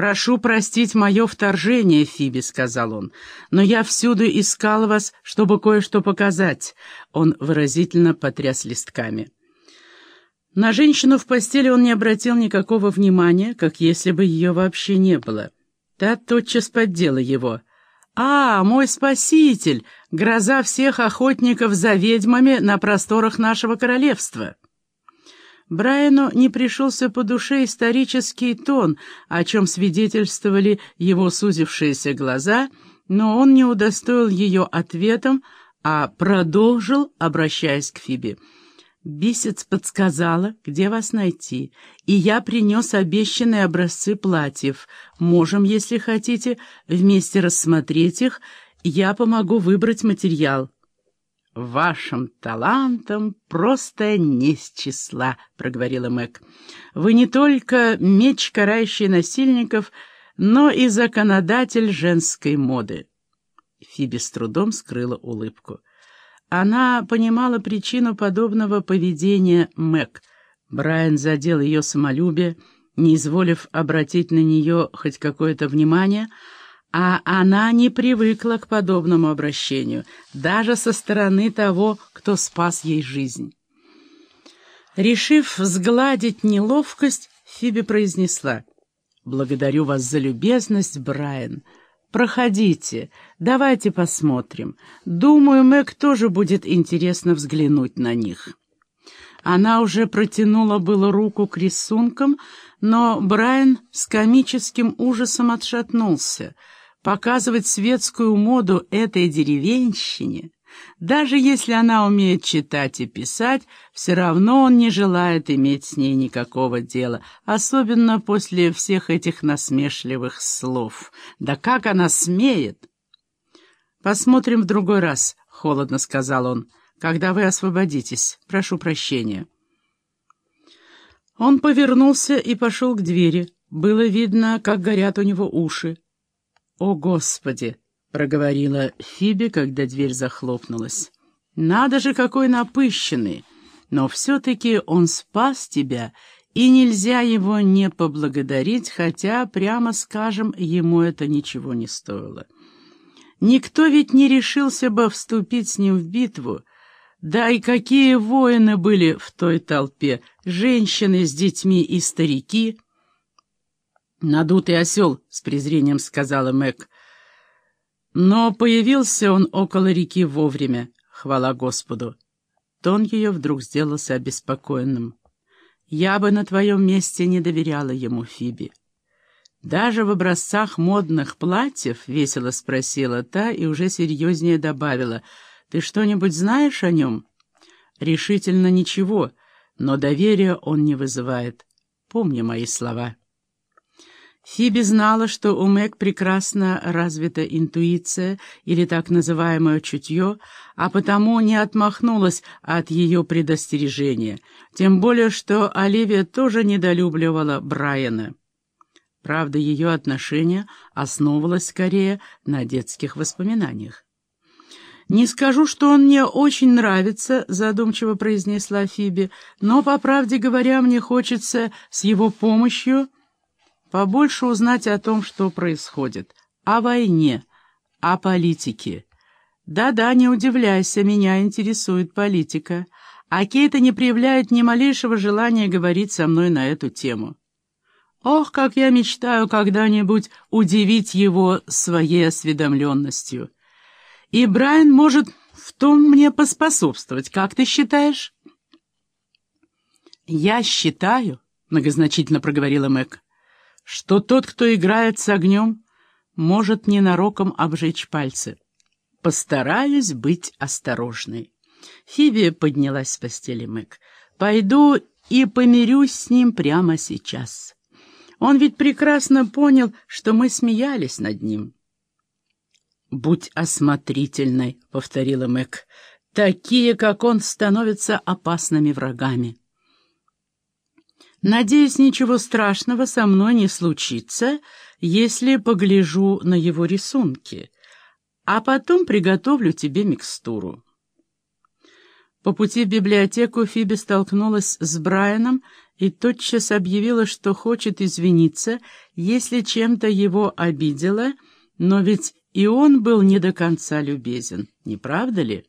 «Прошу простить мое вторжение, Фиби», — сказал он, — «но я всюду искал вас, чтобы кое-что показать». Он выразительно потряс листками. На женщину в постели он не обратил никакого внимания, как если бы ее вообще не было. Та тотчас поддела его. «А, мой спаситель! Гроза всех охотников за ведьмами на просторах нашего королевства!» Брайану не пришелся по душе исторический тон, о чем свидетельствовали его сузившиеся глаза, но он не удостоил ее ответом, а продолжил, обращаясь к Фибе. «Бисец подсказала, где вас найти, и я принес обещанные образцы платьев. Можем, если хотите, вместе рассмотреть их, я помогу выбрать материал». «Вашим талантом просто не с числа», — проговорила Мэг. «Вы не только меч, карающий насильников, но и законодатель женской моды». Фиби с трудом скрыла улыбку. Она понимала причину подобного поведения Мэг. Брайан задел ее самолюбие, не изволив обратить на нее хоть какое-то внимание — а она не привыкла к подобному обращению, даже со стороны того, кто спас ей жизнь. Решив сгладить неловкость, Фиби произнесла, «Благодарю вас за любезность, Брайан. Проходите, давайте посмотрим. Думаю, Мэг тоже будет интересно взглянуть на них». Она уже протянула было руку к рисункам, но Брайан с комическим ужасом отшатнулся — показывать светскую моду этой деревенщине, даже если она умеет читать и писать, все равно он не желает иметь с ней никакого дела, особенно после всех этих насмешливых слов. Да как она смеет! «Посмотрим в другой раз», — холодно сказал он, — «когда вы освободитесь. Прошу прощения». Он повернулся и пошел к двери. Было видно, как горят у него уши. «О, Господи!» — проговорила Фиби, когда дверь захлопнулась. «Надо же, какой напыщенный! Но все-таки он спас тебя, и нельзя его не поблагодарить, хотя, прямо скажем, ему это ничего не стоило. Никто ведь не решился бы вступить с ним в битву, да и какие воины были в той толпе, женщины с детьми и старики — «Надутый осел», — с презрением сказала Мэг. Но появился он около реки вовремя, хвала Господу. Тон ее вдруг сделался обеспокоенным. «Я бы на твоем месте не доверяла ему, Фиби». «Даже в образцах модных платьев?» — весело спросила та и уже серьезнее добавила. «Ты что-нибудь знаешь о нем?» «Решительно ничего, но доверия он не вызывает. Помни мои слова». Фиби знала, что у Мэг прекрасно развита интуиция или так называемое чутье, а потому не отмахнулась от ее предостережения, тем более что Оливия тоже недолюбливала Брайана. Правда, ее отношение основывалось скорее на детских воспоминаниях. «Не скажу, что он мне очень нравится», — задумчиво произнесла Фиби, «но, по правде говоря, мне хочется с его помощью...» побольше узнать о том, что происходит, о войне, о политике. Да-да, не удивляйся, меня интересует политика, а Кейта не проявляет ни малейшего желания говорить со мной на эту тему. Ох, как я мечтаю когда-нибудь удивить его своей осведомленностью. И Брайан может в том мне поспособствовать, как ты считаешь? «Я считаю», — многозначительно проговорила Мэг, что тот, кто играет с огнем, может ненароком обжечь пальцы. Постараюсь быть осторожной. Фиби поднялась с постели Мэг. Пойду и помирюсь с ним прямо сейчас. Он ведь прекрасно понял, что мы смеялись над ним. «Будь осмотрительной», — повторила Мэг. «Такие, как он, становятся опасными врагами». Надеюсь, ничего страшного со мной не случится, если погляжу на его рисунки, а потом приготовлю тебе микстуру. По пути в библиотеку Фиби столкнулась с Брайаном и тотчас объявила, что хочет извиниться, если чем-то его обидела, но ведь и он был не до конца любезен, не правда ли?